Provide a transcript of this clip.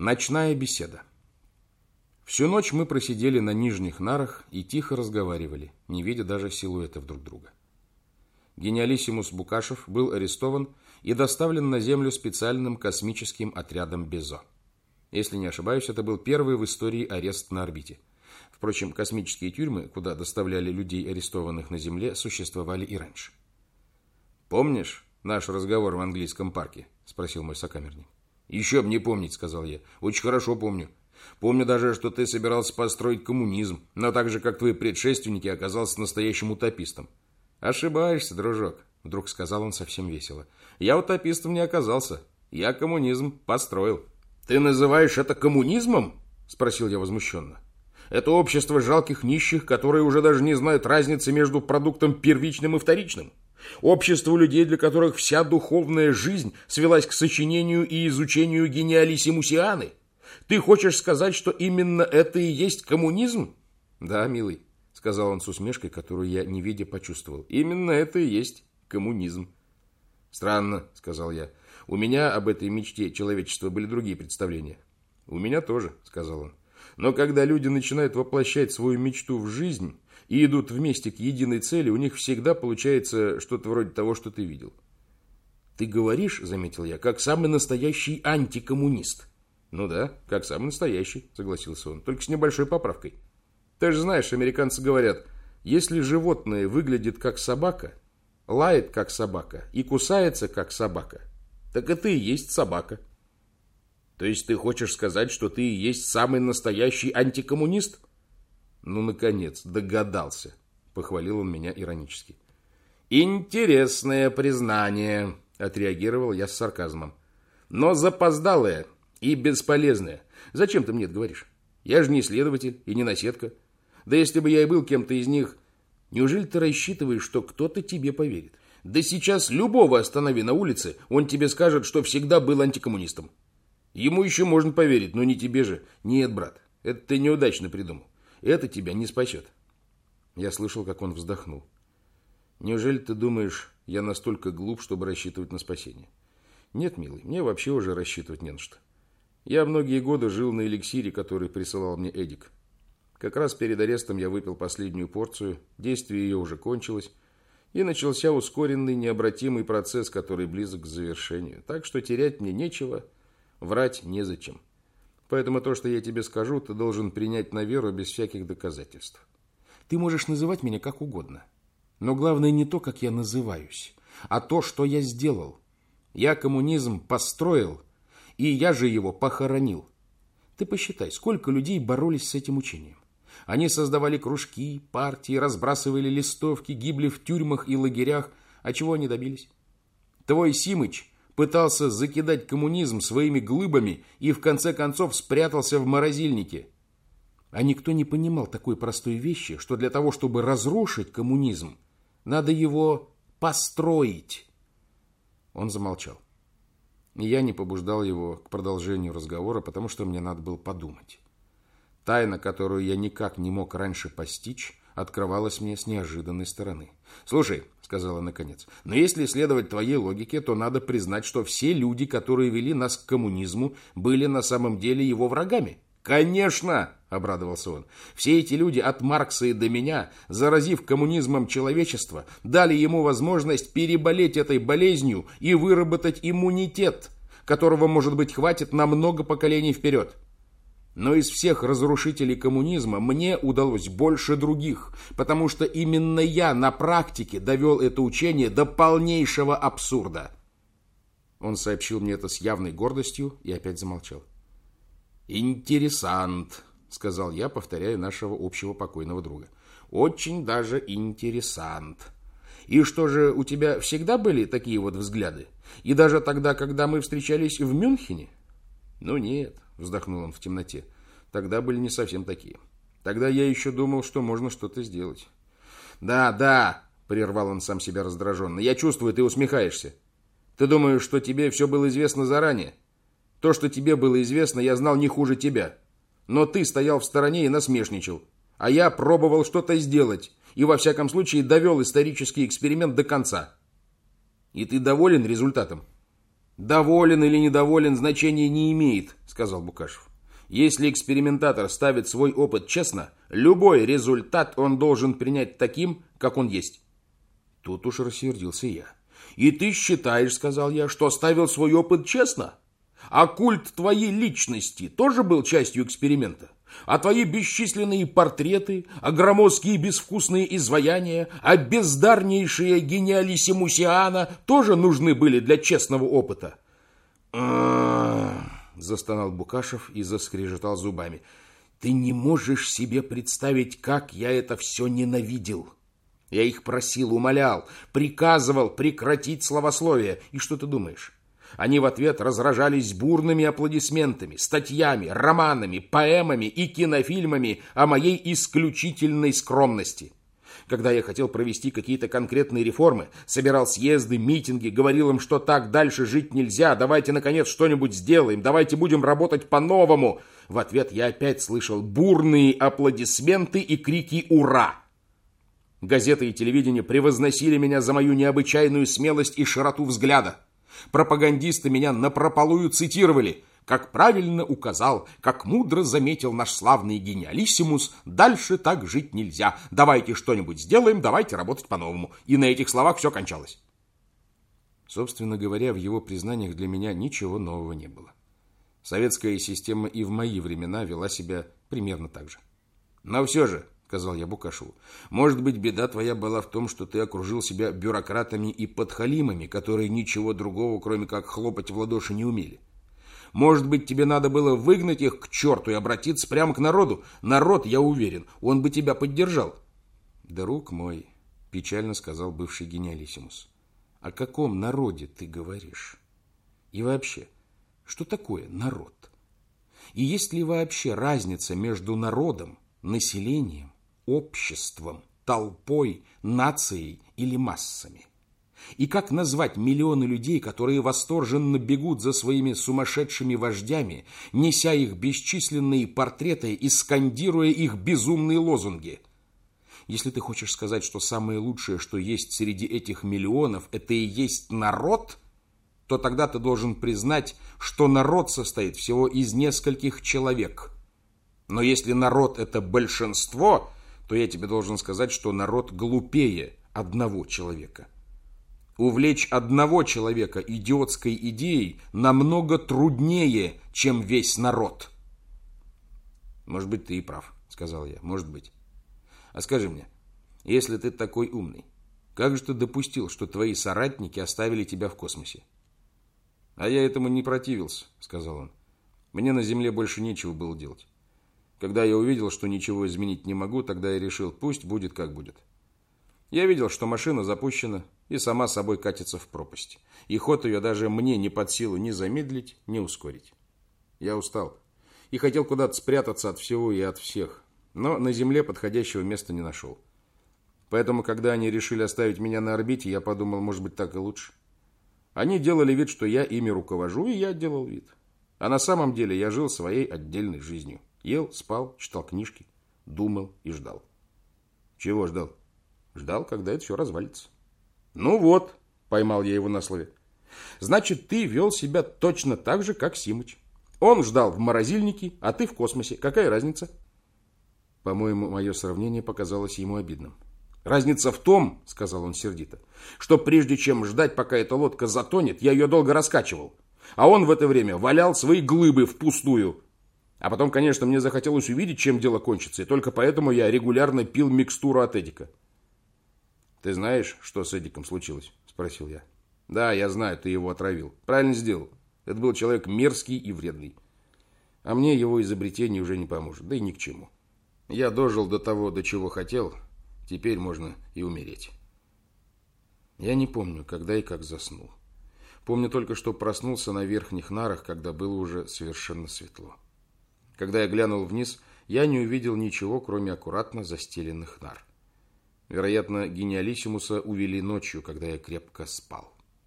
Ночная беседа. Всю ночь мы просидели на нижних нарах и тихо разговаривали, не видя даже силуэтов друг друга. Гениалиссимус Букашев был арестован и доставлен на Землю специальным космическим отрядом Безо. Если не ошибаюсь, это был первый в истории арест на орбите. Впрочем, космические тюрьмы, куда доставляли людей, арестованных на Земле, существовали и раньше. «Помнишь наш разговор в английском парке?» – спросил мой сокамерник. «Еще б не помнить», — сказал я. «Очень хорошо помню. Помню даже, что ты собирался построить коммунизм, но так же, как твои предшественники, оказался настоящим утопистом». «Ошибаешься, дружок», — вдруг сказал он совсем весело. «Я утопистом не оказался. Я коммунизм построил». «Ты называешь это коммунизмом?» — спросил я возмущенно. «Это общество жалких нищих, которые уже даже не знают разницы между продуктом первичным и вторичным». Общество людей, для которых вся духовная жизнь свелась к сочинению и изучению гениалиссимусианы. Ты хочешь сказать, что именно это и есть коммунизм? Да, милый, сказал он с усмешкой, которую я, не видя, почувствовал. Именно это и есть коммунизм. Странно, сказал я. У меня об этой мечте человечества были другие представления. У меня тоже, сказал он. Но когда люди начинают воплощать свою мечту в жизнь, и идут вместе к единой цели, у них всегда получается что-то вроде того, что ты видел. Ты говоришь, заметил я, как самый настоящий антикоммунист. Ну да, как самый настоящий, согласился он, только с небольшой поправкой. Ты же знаешь, американцы говорят, если животное выглядит как собака, лает как собака и кусается как собака, так это и есть собака. То есть ты хочешь сказать, что ты и есть самый настоящий антикоммунист? Ну, наконец, догадался, похвалил он меня иронически. Интересное признание, отреагировал я с сарказмом. Но запоздалое и бесполезное. Зачем ты мне это говоришь? Я же не следователь и не наседка. Да если бы я и был кем-то из них, неужели ты рассчитываешь, что кто-то тебе поверит? Да сейчас любого останови на улице, он тебе скажет, что всегда был антикоммунистом. Ему еще можно поверить, но не тебе же. Нет, брат, это ты неудачно придумал. Это тебя не спасет. Я слышал, как он вздохнул. Неужели ты думаешь, я настолько глуп, чтобы рассчитывать на спасение? Нет, милый, мне вообще уже рассчитывать не на что. Я многие годы жил на эликсире, который присылал мне Эдик. Как раз перед арестом я выпил последнюю порцию, действие ее уже кончилось, и начался ускоренный необратимый процесс, который близок к завершению. Так что терять мне нечего, врать незачем. Поэтому то, что я тебе скажу, ты должен принять на веру без всяких доказательств. Ты можешь называть меня как угодно. Но главное не то, как я называюсь, а то, что я сделал. Я коммунизм построил, и я же его похоронил. Ты посчитай, сколько людей боролись с этим учением. Они создавали кружки, партии, разбрасывали листовки, гибли в тюрьмах и лагерях. А чего они добились? Твой Симыч пытался закидать коммунизм своими глыбами и в конце концов спрятался в морозильнике. А никто не понимал такой простой вещи, что для того, чтобы разрушить коммунизм, надо его построить. Он замолчал. Я не побуждал его к продолжению разговора, потому что мне надо было подумать. Тайна, которую я никак не мог раньше постичь, открывалась мне с неожиданной стороны. «Слушай», — сказала наконец, — «но если следовать твоей логике, то надо признать, что все люди, которые вели нас к коммунизму, были на самом деле его врагами». «Конечно!» — обрадовался он. «Все эти люди от Маркса и до меня, заразив коммунизмом человечество, дали ему возможность переболеть этой болезнью и выработать иммунитет, которого, может быть, хватит на много поколений вперед. Но из всех разрушителей коммунизма мне удалось больше других, потому что именно я на практике довел это учение до полнейшего абсурда. Он сообщил мне это с явной гордостью и опять замолчал. «Интересант», — сказал я, повторяя нашего общего покойного друга. «Очень даже интересант. И что же, у тебя всегда были такие вот взгляды? И даже тогда, когда мы встречались в Мюнхене?» «Ну нет», вздохнул он в темноте. Тогда были не совсем такие. Тогда я еще думал, что можно что-то сделать. Да, да, прервал он сам себя раздраженно. Я чувствую, ты усмехаешься. Ты думаешь, что тебе все было известно заранее? То, что тебе было известно, я знал не хуже тебя. Но ты стоял в стороне и насмешничал. А я пробовал что-то сделать. И во всяком случае довел исторический эксперимент до конца. И ты доволен результатом? Доволен или недоволен, значения не имеет, сказал Букашев. Если экспериментатор ставит свой опыт честно, любой результат он должен принять таким, как он есть. Тут уж рассердился я. И ты считаешь, сказал я, что ставил свой опыт честно? А культ твоей личности тоже был частью эксперимента? А твои бесчисленные портреты, а громоздкие безвкусные изваяния, а бездарнейшие гениалиссимусиана тоже нужны были для честного опыта? застонал Букашев и заскрежетал зубами. Ты не можешь себе представить, как я это все ненавидел. Я их просил, умолял, приказывал прекратить словословие. И что ты думаешь? Они в ответ разражались бурными аплодисментами, статьями, романами, поэмами и кинофильмами о моей исключительной скромности. Когда я хотел провести какие-то конкретные реформы, собирал съезды, митинги, говорил им, что так дальше жить нельзя, давайте, наконец, что-нибудь сделаем, давайте будем работать по-новому. В ответ я опять слышал бурные аплодисменты и крики «Ура!». Газеты и телевидение превозносили меня за мою необычайную смелость и широту взгляда. Пропагандисты меня напропалую цитировали. Как правильно указал, как мудро заметил наш славный гениалиссимус, дальше так жить нельзя. Давайте что-нибудь сделаем, давайте работать по-новому. И на этих словах все кончалось. Собственно говоря, в его признаниях для меня ничего нового не было. Советская система и в мои времена вела себя примерно так же. Но все же, сказал я Букашеву. Может быть, беда твоя была в том, что ты окружил себя бюрократами и подхалимами, которые ничего другого, кроме как хлопать в ладоши, не умели. Может быть, тебе надо было выгнать их к черту и обратиться прямо к народу. Народ, я уверен, он бы тебя поддержал. Друг мой, печально сказал бывший гениалиссимус, о каком народе ты говоришь? И вообще, что такое народ? И есть ли вообще разница между народом, населением обществом, толпой, нацией или массами. И как назвать миллионы людей, которые восторженно бегут за своими сумасшедшими вождями, неся их бесчисленные портреты и скандируя их безумные лозунги? Если ты хочешь сказать, что самое лучшее, что есть среди этих миллионов, это и есть народ, то тогда ты должен признать, что народ состоит всего из нескольких человек. Но если народ – это большинство – то я тебе должен сказать, что народ глупее одного человека. Увлечь одного человека идиотской идеей намного труднее, чем весь народ. Может быть, ты и прав, сказал я, может быть. А скажи мне, если ты такой умный, как же ты допустил, что твои соратники оставили тебя в космосе? А я этому не противился, сказал он. Мне на Земле больше нечего было делать. Когда я увидел, что ничего изменить не могу, тогда я решил, пусть будет как будет. Я видел, что машина запущена и сама собой катится в пропасть. И ход ее даже мне не под силу ни замедлить, ни ускорить. Я устал и хотел куда-то спрятаться от всего и от всех, но на Земле подходящего места не нашел. Поэтому, когда они решили оставить меня на орбите, я подумал, может быть, так и лучше. Они делали вид, что я ими руковожу, и я делал вид. А на самом деле я жил своей отдельной жизнью. Ел, спал, читал книжки, думал и ждал. Чего ждал? Ждал, когда это все развалится. Ну вот, поймал я его на слове. Значит, ты вел себя точно так же, как Симыч. Он ждал в морозильнике, а ты в космосе. Какая разница? По-моему, мое сравнение показалось ему обидным. Разница в том, сказал он сердито, что прежде чем ждать, пока эта лодка затонет, я ее долго раскачивал. А он в это время валял свои глыбы впустую. А потом, конечно, мне захотелось увидеть, чем дело кончится, и только поэтому я регулярно пил микстуру от Эдика. «Ты знаешь, что с Эдиком случилось?» – спросил я. «Да, я знаю, ты его отравил. Правильно сделал. Это был человек мерзкий и вредный. А мне его изобретение уже не поможет, да и ни к чему. Я дожил до того, до чего хотел, теперь можно и умереть». Я не помню, когда и как заснул. Помню только, что проснулся на верхних нарах, когда было уже совершенно светло. Когда я глянул вниз, я не увидел ничего, кроме аккуратно застеленных нар. Вероятно, гениалиссимуса увели ночью, когда я крепко спал.